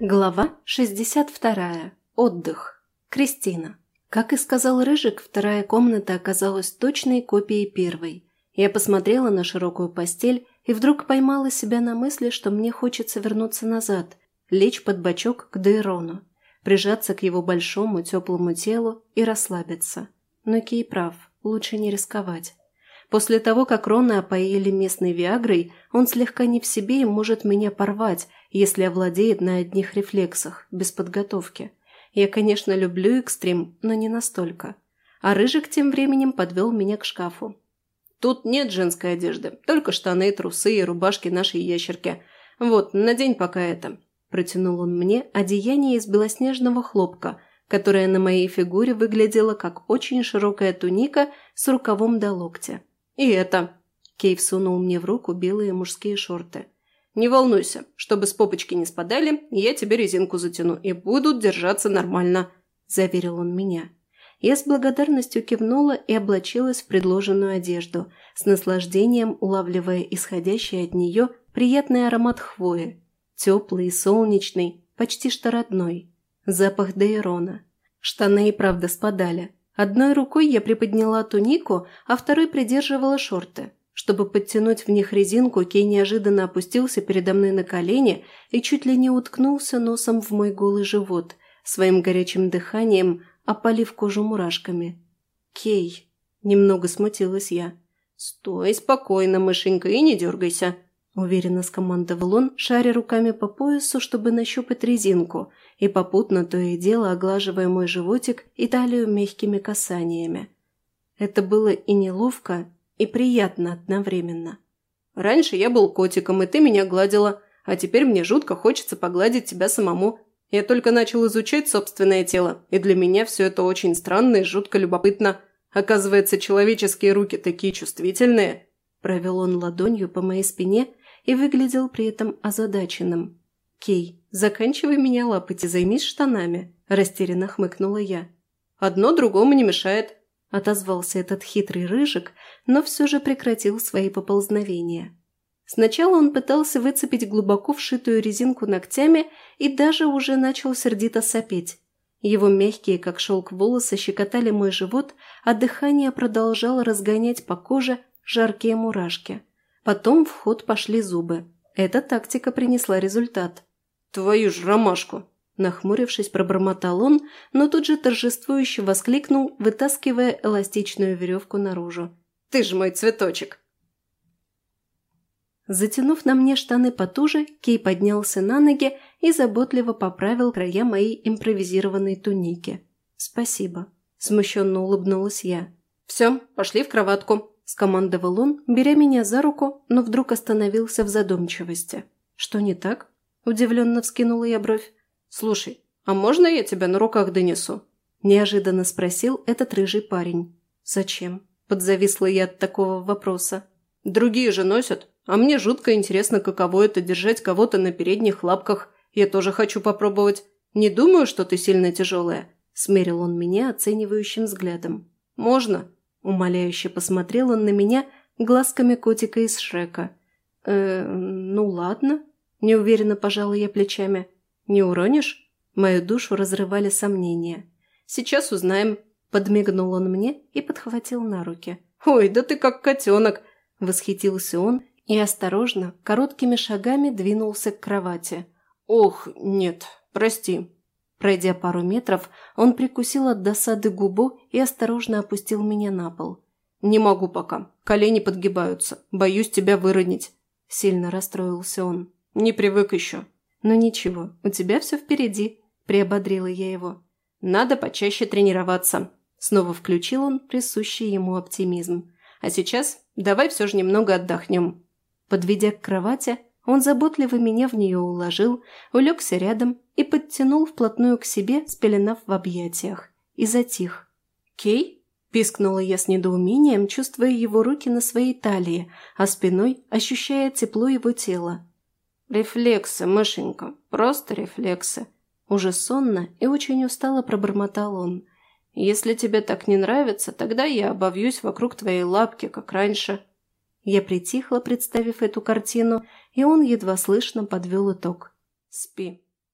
Глава 62. Отдых. Кристина. Как и сказал Рыжик, вторая комната оказалась точной копией первой. Я посмотрела на широкую постель и вдруг поймала себя на мысли, что мне хочется вернуться назад, лечь под бочок к Дейрону, прижаться к его большому теплому телу и расслабиться. Но Кей прав, лучше не рисковать. После того, как Рона опоили местной Виагрой, он слегка не в себе и может меня порвать, если овладеет на одних рефлексах, без подготовки. Я, конечно, люблю экстрим, но не настолько. А Рыжик тем временем подвел меня к шкафу. «Тут нет женской одежды, только штаны, трусы и рубашки нашей ящерки. Вот, надень пока это». Протянул он мне одеяние из белоснежного хлопка, которое на моей фигуре выглядело как очень широкая туника с рукавом до локтя. «И это!» Кейв сунул мне в руку белые мужские шорты. «Не волнуйся, чтобы с попочки не спадали, я тебе резинку затяну и будут держаться нормально», – заверил он меня. Я с благодарностью кивнула и облачилась в предложенную одежду, с наслаждением улавливая исходящий от нее приятный аромат хвои. Теплый солнечный, почти что родной. Запах Дейрона. Штаны и правда спадали, Одной рукой я приподняла тунику, а второй придерживала шорты. Чтобы подтянуть в них резинку, Кей неожиданно опустился передо мной на колени и чуть ли не уткнулся носом в мой голый живот, своим горячим дыханием опалив кожу мурашками. «Кей!» – немного смутилась я. «Стой спокойно, мышенька, и не дергайся!» Уверенно скомандовал он, шаря руками по поясу, чтобы нащупать резинку, и попутно то и дело оглаживая мой животик и талию мягкими касаниями. Это было и неловко, и приятно одновременно. «Раньше я был котиком, и ты меня гладила, а теперь мне жутко хочется погладить тебя самому. Я только начал изучать собственное тело, и для меня все это очень странно и жутко любопытно. Оказывается, человеческие руки такие чувствительные». Провел он ладонью по моей спине и выглядел при этом озадаченным. «Кей, заканчивай меня лапать и займись штанами», – растерянно хмыкнула я. «Одно другому не мешает», – отозвался этот хитрый рыжик, но все же прекратил свои поползновения. Сначала он пытался выцепить глубоко вшитую резинку ногтями и даже уже начал сердито сопеть. Его мягкие, как шелк, волосы щекотали мой живот, а дыхание продолжало разгонять по коже жаркие мурашки. Потом в ход пошли зубы. Эта тактика принесла результат. «Твою ж ромашку!» Нахмурившись, пробормотал он, но тут же торжествующе воскликнул, вытаскивая эластичную веревку наружу. «Ты ж мой цветочек!» Затянув на мне штаны потуже, Кей поднялся на ноги и заботливо поправил края моей импровизированной туники. «Спасибо», – смущенно улыбнулась я. «Все, пошли в кроватку», – скомандовал он, беря меня за руку, но вдруг остановился в задумчивости. «Что не так?» – удивленно вскинула я бровь. «Слушай, а можно я тебя на руках донесу?» – неожиданно спросил этот рыжий парень. «Зачем?» – подзависла я от такого вопроса. «Другие же носят, а мне жутко интересно, каково это держать кого-то на передних лапках. Я тоже хочу попробовать. Не думаю, что ты сильно тяжелая», – смерил он меня оценивающим взглядом. «Можно?» Умоляюще посмотрел он на меня глазками котика из Шрека. «Э, ну ладно», – неуверенно пожала я плечами. «Не уронишь?» Мою душу разрывали сомнения. «Сейчас узнаем», – подмигнул он мне и подхватил на руки. «Ой, да ты как котенок!» – восхитился он и осторожно, короткими шагами двинулся к кровати. «Ох, нет, прости», Пройдя пару метров, он прикусил от досады губу и осторожно опустил меня на пол. «Не могу пока. Колени подгибаются. Боюсь тебя выронить». Сильно расстроился он. «Не привык еще». «Ну ничего, у тебя все впереди», – приободрила я его. «Надо почаще тренироваться». Снова включил он присущий ему оптимизм. «А сейчас давай все же немного отдохнем». Подведя к кровати, он заботливо меня в нее уложил, улегся рядом и подтянул вплотную к себе, спеленав в объятиях. И затих. «Кей?» – пискнула я с недоумением, чувствуя его руки на своей талии, а спиной ощущая тепло его тела. «Рефлексы, мышенька, просто рефлексы». Уже сонно и очень устало пробормотал он. «Если тебе так не нравится, тогда я обовьюсь вокруг твоей лапки, как раньше». Я притихла, представив эту картину, и он едва слышно подвел итог. «Спи».